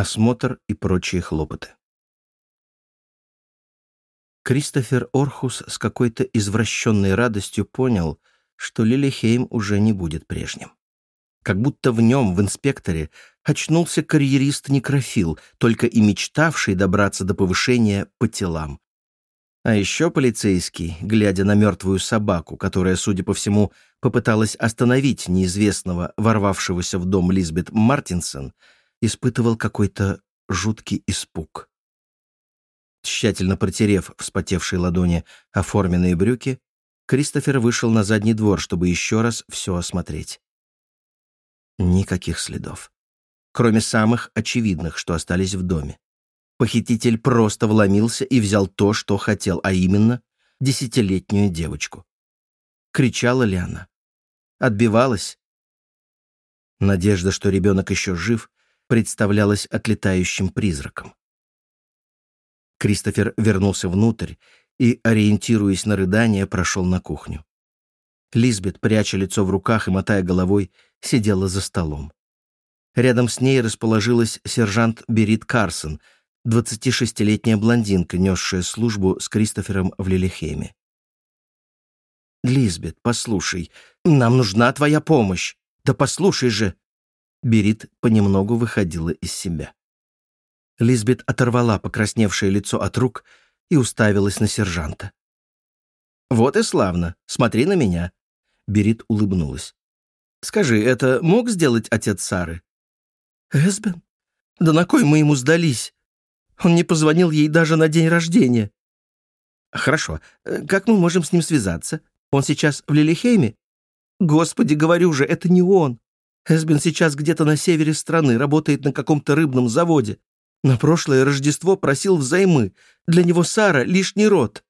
осмотр и прочие хлопоты. Кристофер Орхус с какой-то извращенной радостью понял, что Лилихейм уже не будет прежним. Как будто в нем, в инспекторе, очнулся карьерист-некрофил, только и мечтавший добраться до повышения по телам. А еще полицейский, глядя на мертвую собаку, которая, судя по всему, попыталась остановить неизвестного, ворвавшегося в дом Лизбет Мартинсон, испытывал какой-то жуткий испуг. Тщательно протерев вспотевшие ладони оформленные брюки, Кристофер вышел на задний двор, чтобы еще раз все осмотреть. Никаких следов. Кроме самых очевидных, что остались в доме. Похититель просто вломился и взял то, что хотел, а именно десятилетнюю девочку. Кричала ли она? Отбивалась? Надежда, что ребенок еще жив, представлялась отлетающим призраком. Кристофер вернулся внутрь и, ориентируясь на рыдание, прошел на кухню. Лизбет, пряча лицо в руках и мотая головой, сидела за столом. Рядом с ней расположилась сержант Берит Карсон, 26-летняя блондинка, несшая службу с Кристофером в Лилихеме. «Лизбет, послушай, нам нужна твоя помощь. Да послушай же!» Берит понемногу выходила из себя. Лизбет оторвала покрасневшее лицо от рук и уставилась на сержанта. «Вот и славно. Смотри на меня». Берит улыбнулась. «Скажи, это мог сделать отец Сары?» «Эсбен? Да на кой мы ему сдались? Он не позвонил ей даже на день рождения». «Хорошо. Как мы можем с ним связаться? Он сейчас в Лилихейме?» «Господи, говорю же, это не он. Эсбен сейчас где-то на севере страны, работает на каком-то рыбном заводе. На прошлое Рождество просил взаймы. Для него Сара — лишний род».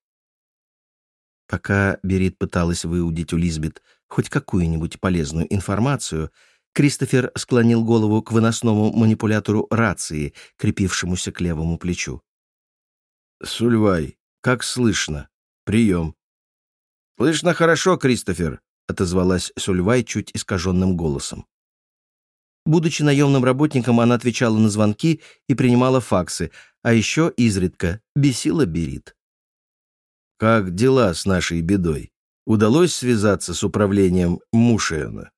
Пока Берит пыталась выудить у Лизбет хоть какую-нибудь полезную информацию, Кристофер склонил голову к выносному манипулятору рации, крепившемуся к левому плечу. «Сульвай, как слышно? Прием». «Слышно хорошо, Кристофер», — отозвалась Сульвай чуть искаженным голосом. Будучи наемным работником, она отвечала на звонки и принимала факсы, а еще изредка бесила Берит. «Как дела с нашей бедой? Удалось связаться с управлением Мушиана?»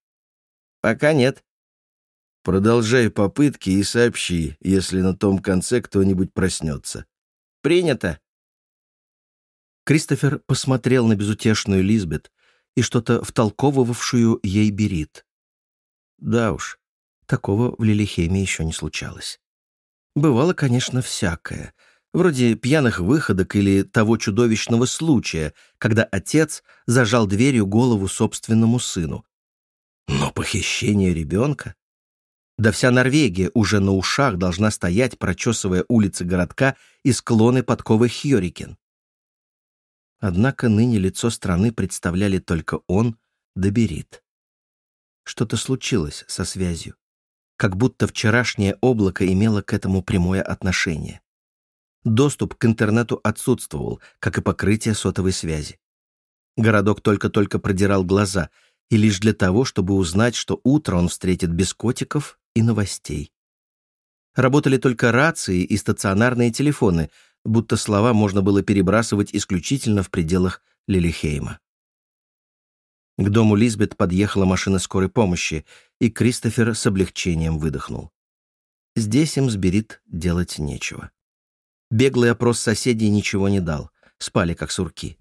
«Пока нет». «Продолжай попытки и сообщи, если на том конце кто-нибудь проснется». «Принято». Кристофер посмотрел на безутешную Лизбет и что-то втолковывавшую ей Берит. Да уж, Такого в Лилихеме еще не случалось. Бывало, конечно, всякое. Вроде пьяных выходок или того чудовищного случая, когда отец зажал дверью голову собственному сыну. Но похищение ребенка? Да вся Норвегия уже на ушах должна стоять, прочесывая улицы городка и склоны подковы Хьорикен. Однако ныне лицо страны представляли только он да Берит. Что-то случилось со связью как будто вчерашнее облако имело к этому прямое отношение. Доступ к интернету отсутствовал, как и покрытие сотовой связи. Городок только-только продирал глаза, и лишь для того, чтобы узнать, что утро он встретит без котиков и новостей. Работали только рации и стационарные телефоны, будто слова можно было перебрасывать исключительно в пределах Лилихейма. К дому Лизбет подъехала машина скорой помощи, и Кристофер с облегчением выдохнул. Здесь им с Берит делать нечего. Беглый опрос соседей ничего не дал, спали как сурки.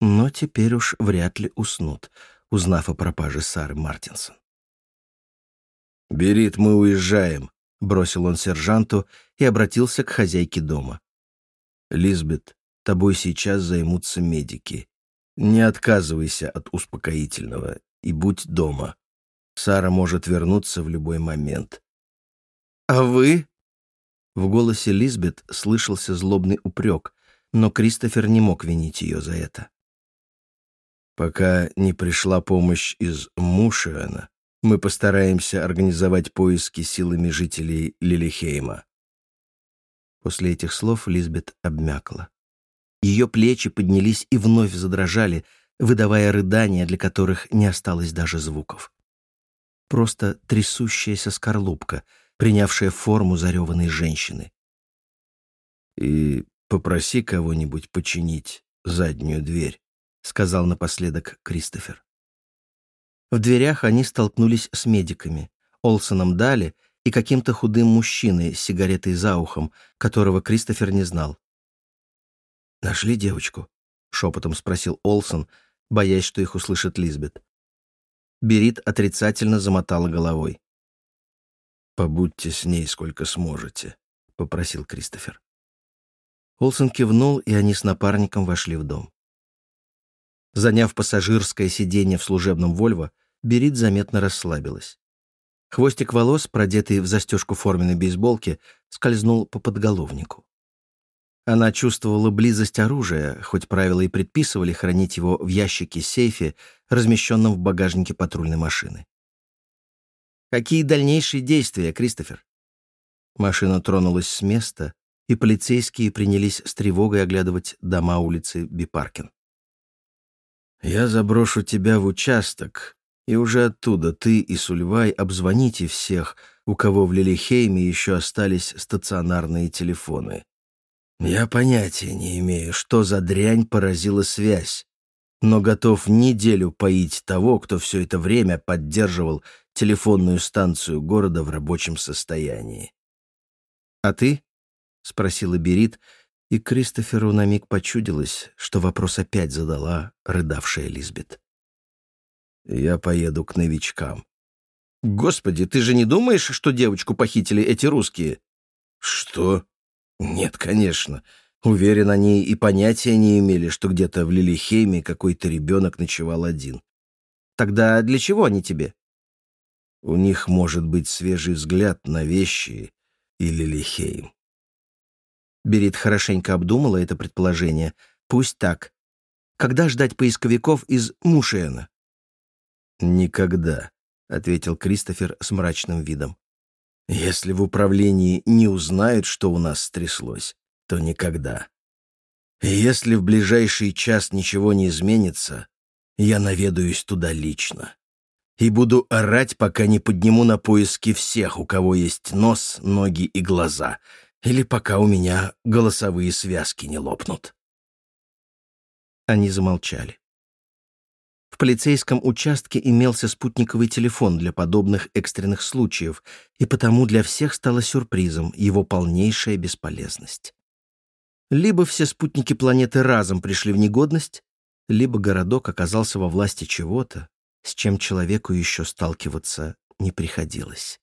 Но теперь уж вряд ли уснут, узнав о пропаже Сары Мартинсон. «Берит, мы уезжаем», — бросил он сержанту и обратился к хозяйке дома. «Лизбет, тобой сейчас займутся медики. Не отказывайся от успокоительного и будь дома. Сара может вернуться в любой момент. «А вы?» В голосе Лизбет слышался злобный упрек, но Кристофер не мог винить ее за это. «Пока не пришла помощь из Мушиана, мы постараемся организовать поиски силами жителей Лилихейма». После этих слов Лизбет обмякла. Ее плечи поднялись и вновь задрожали, выдавая рыдания, для которых не осталось даже звуков. Просто трясущаяся скорлупка, принявшее форму зареванной женщины. «И попроси кого-нибудь починить заднюю дверь», — сказал напоследок Кристофер. В дверях они столкнулись с медиками, Олсоном Дали и каким-то худым мужчиной с сигаретой за ухом, которого Кристофер не знал. «Нашли девочку?» — шепотом спросил Олсон, боясь, что их услышит Лизбет. Берит отрицательно замотала головой. «Побудьте с ней сколько сможете», — попросил Кристофер. Олсон кивнул, и они с напарником вошли в дом. Заняв пассажирское сиденье в служебном «Вольво», Берит заметно расслабилась. Хвостик волос, продетый в застежку форменной бейсболки, скользнул по подголовнику. Она чувствовала близость оружия, хоть правила и предписывали хранить его в ящике-сейфе, размещенном в багажнике патрульной машины. «Какие дальнейшие действия, Кристофер?» Машина тронулась с места, и полицейские принялись с тревогой оглядывать дома улицы Бипаркин. «Я заброшу тебя в участок, и уже оттуда ты и Сульвай обзвоните всех, у кого в Лилихейме еще остались стационарные телефоны. Я понятия не имею, что за дрянь поразила связь, но готов неделю поить того, кто все это время поддерживал телефонную станцию города в рабочем состоянии. «А ты?» — спросила Берит, и Кристоферу на миг почудилось, что вопрос опять задала рыдавшая Лизбет. «Я поеду к новичкам». «Господи, ты же не думаешь, что девочку похитили эти русские?» «Что?» «Нет, конечно. Уверен, они и понятия не имели, что где-то в Лилихейме какой-то ребенок ночевал один». «Тогда для чего они тебе?» «У них может быть свежий взгляд на вещи и Лилихейм». Берит хорошенько обдумала это предположение. Пусть так. Когда ждать поисковиков из Мушена? «Никогда», — ответил Кристофер с мрачным видом. «Если в управлении не узнают, что у нас стряслось, то никогда. Если в ближайший час ничего не изменится, я наведаюсь туда лично. И буду орать, пока не подниму на поиски всех, у кого есть нос, ноги и глаза, или пока у меня голосовые связки не лопнут. Они замолчали. В полицейском участке имелся спутниковый телефон для подобных экстренных случаев, и потому для всех стало сюрпризом его полнейшая бесполезность. Либо все спутники планеты разом пришли в негодность, либо городок оказался во власти чего-то, с чем человеку еще сталкиваться не приходилось.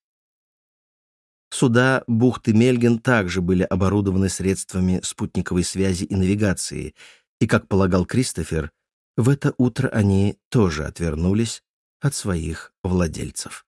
Суда бухты Мельген также были оборудованы средствами спутниковой связи и навигации, и, как полагал Кристофер, в это утро они тоже отвернулись от своих владельцев.